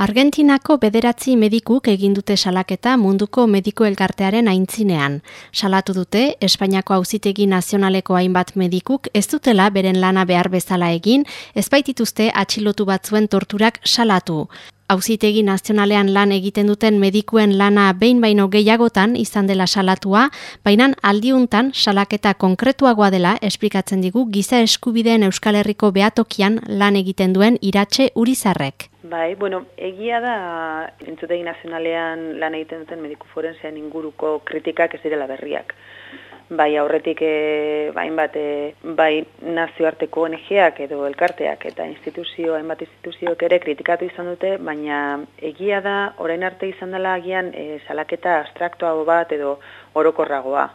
Argentinako bederatzi medikuk egin dute salaketa munduko mediko elkartearen aintzinean. Salatu dute, Espainiako auzitegi nazionaleko hainbat medikuk ez dutela beren lana behar bezala egin, ezbaitituzte atxilotu batzuen torturak salatu. Auzitegi nazionalean lan egiten duten medikuen lana behin baino gehiagotan izan dela salatua, baina aldiuntan salaketa konkretuagoa dela esplikatzen digu giza eskubideen Euskal Herriko behatokian lan egiten duen iratxe urizarrek. Bai, bueno, egia da entzutegi nazionalean lan egiten duten mediku forensean inguruko kritikak ez direla berriak bai aurretik e, bain bat e, bai nazioarteko ONGak edo elkarteak eta instituzio hainbat instituzioek ere kritikatu izan dute, baina egia da orain arte izan dela agian e, salaketa abstraktoago bat edo orokorragoa.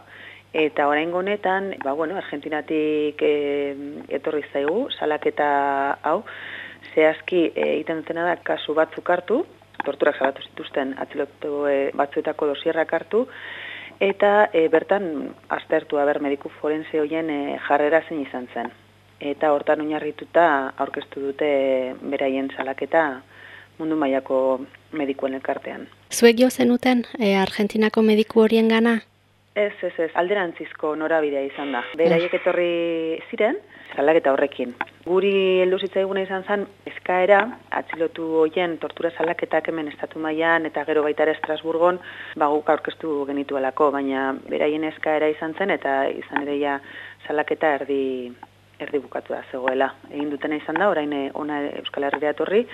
Eta orain honetan, ba, bueno, Argentinatik e, etorri zaigu, salaketa hau, zehazki egiten dutena da kasu batzuk hartu, torturak salatu zituzten atzilotu batzuetako dosierrak hartu, eta e, bertan aztertu ber mediku forense hoien e, jarrera zein izan zen. Eta hortan oinarrituta aurkeztu dute beraien salaketa mundu mailako medikuen elkartean. Zuek jo zenuten e, Argentinako mediku horien gana? Ez, ez, ez, alderantzizko norabidea izan da. Beraiek etorri ziren, salaketa horrekin. Guri heldu zitzaiguna izan zen eskaera atzilotu hoien tortura salaketak hemen estatu mailan eta gero baita ere Estrasburgon ba guk aurkeztu genituelako, baina beraien eskaera izan zen eta izan ere ja salaketa erdi erdi bukatu da zegoela. Egin dutena izan da orain eh, ona Euskal Herria etorri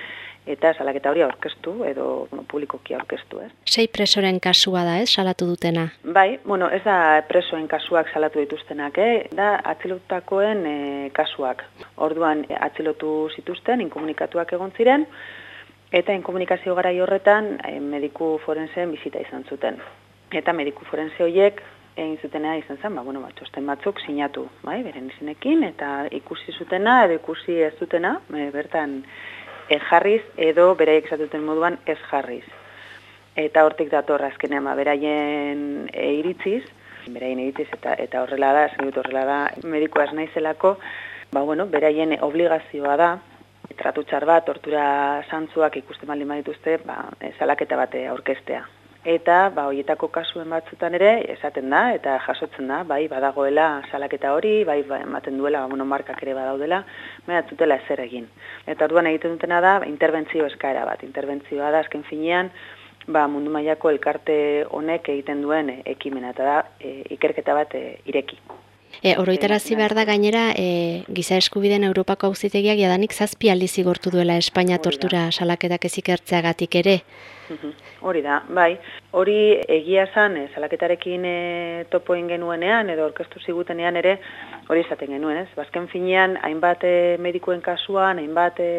eta salaketa hori aurkeztu edo bueno, publikoki aurkeztu, ez? Sei presoren kasua da, ez, salatu dutena? Bai, bueno, ez da presoen kasuak salatu dituztenak, eh? da atzilotutakoen e, kasuak. Orduan atzilotu zituzten, inkomunikatuak egon ziren, eta inkomunikazio garai horretan e, mediku forensen bizita izan zuten. Eta mediku forense horiek egin zutena izan zen, ba, bueno, ba, txosten batzuk sinatu, bai, beren izenekin, eta ikusi zutena, edo ikusi ez zutena, e, bertan jarriz edo beraiek esatuten moduan ez jarriz. Eta hortik dator azkenean ba, beraien e, iritziz, beraien iritziz eta eta horrela da, dut horrela da, medikoa ez naizelako, ba, bueno, beraien obligazioa da, tratu txar bat, tortura santzuak ikusten baldin badituzte, ba, salaketa bate aurkestea eta ba hoietako kasuen batzutan ere esaten da eta jasotzen da bai badagoela salaketa hori bai ba, ematen duela ba, bueno markak ere badaudela baina zutela ezer egin. Eta orduan egiten dutena da interbentzio eskaera bat. Interbentzioa da azken finean ba, mundu mailako elkarte honek egiten duen ekimena eta da e, ikerketa bat e, ireki E, oroitarazi behar da gainera, e, giza eskubideen Europako auzitegiak jadanik zazpi aldi zigortu duela Espainia tortura salaketak ezikertzeagatik ere. Hori da, bai. Hori egia zan, e, salaketarekin e, topoen genuenean, edo orkestu zigutenean ere, hori esaten genuen, ez? Bazken finean, hainbat e, medikuen kasuan, hainbat e,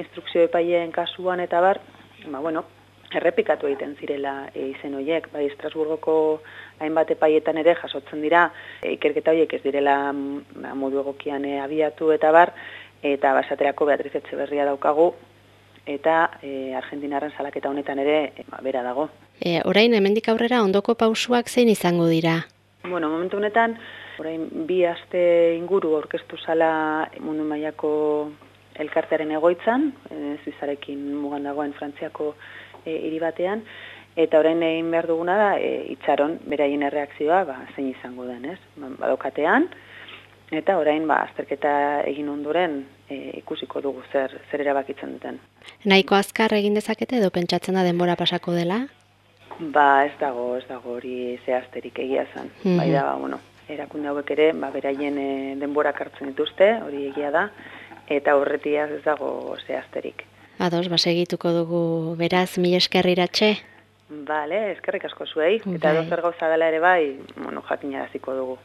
instrukzio epaileen kasuan, eta bar, ba, bueno, errepikatu egiten zirela e, izen horiek, bai Estrasburgoko hainbat epaietan ere jasotzen dira e, ikerketa horiek ez direla mm, ba, modu egokian e, abiatu eta bar, eta basaterako Beatriz Etxeberria daukagu, eta e, Argentinaren salaketa honetan ere e, ba, bera dago. E, orain, hemendik aurrera ondoko pausuak zein izango dira? Bueno, momentu honetan, orain bi aste inguru orkestu zala mundu mailako elkartearen egoitzan, e, Zuizarekin mugan dagoen Frantziako hiri batean eta orain egin behar duguna da e, itxaron beraien erreakzioa ba, zein izango den, ez? Ba, badokatean eta orain ba azterketa egin ondoren e, ikusiko dugu zer zer erabakitzen duten. Nahiko azkar egin dezakete edo pentsatzen da denbora pasako dela? Ba, ez dago, ez dago hori zehazterik egia zen. Mm Bai da, ba, bueno, erakunde hauek ere, ba, beraien e, denbora hartzen dituzte, hori egia da, eta horretiaz ez dago zehazterik. Ados, basegituko dugu beraz, mi eskerri iratxe? Bale, eskerrik asko zuei, eta bai. dozer gauza dela ere bai, bueno, jakin dugu.